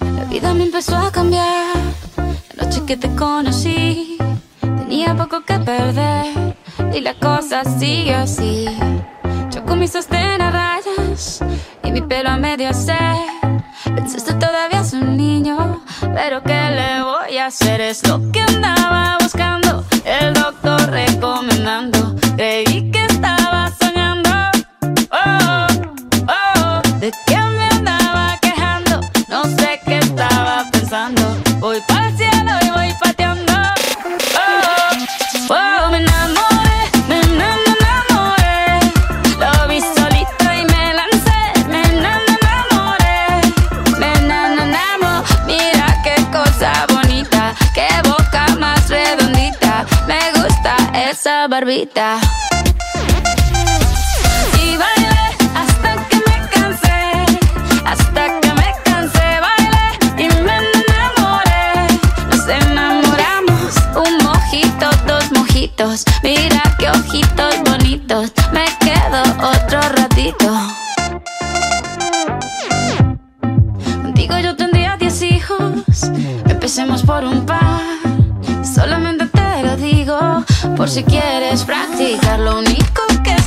La vida me empezó a cambiar. La noche que te conocí, tenía poco que perder. Y la cosa sigue así. Yo con mi sostén a rayas y mi pelo a medio ser. Pensaste todavía es un niño, pero ¿qué le voy a hacer? Es lo que andaba esa barbita. Y bailé hasta que me cansé, hasta que me cansé, bailé y me enamoré. Nos enamoramos, un mojito, dos mojitos. Mira qué ojitos bonitos, me quedo otro ratito. Contigo yo tendría diez hijos, empecemos por un par. Por si quieres practicar. Lo único que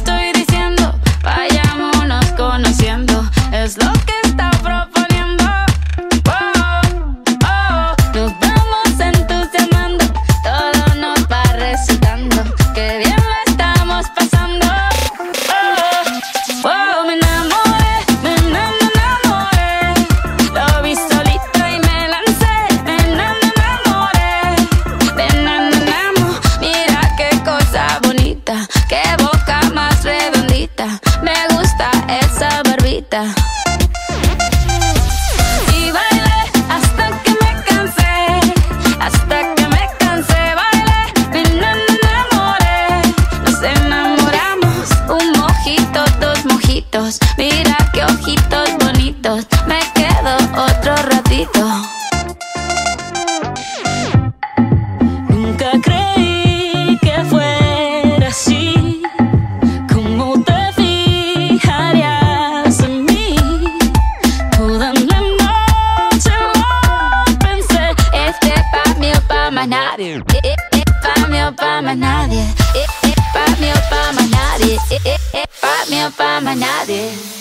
Nunca creí que fuera así, cómo te fijarías en mí. Toda la noche lo pensé, este pa' mí o pa' más nadie. Eh, eh, pa' mí o pa' más nadie. Eh, eh, pa' mí o pa' más nadie. Eh, eh, pa' mí o pa' más nadie.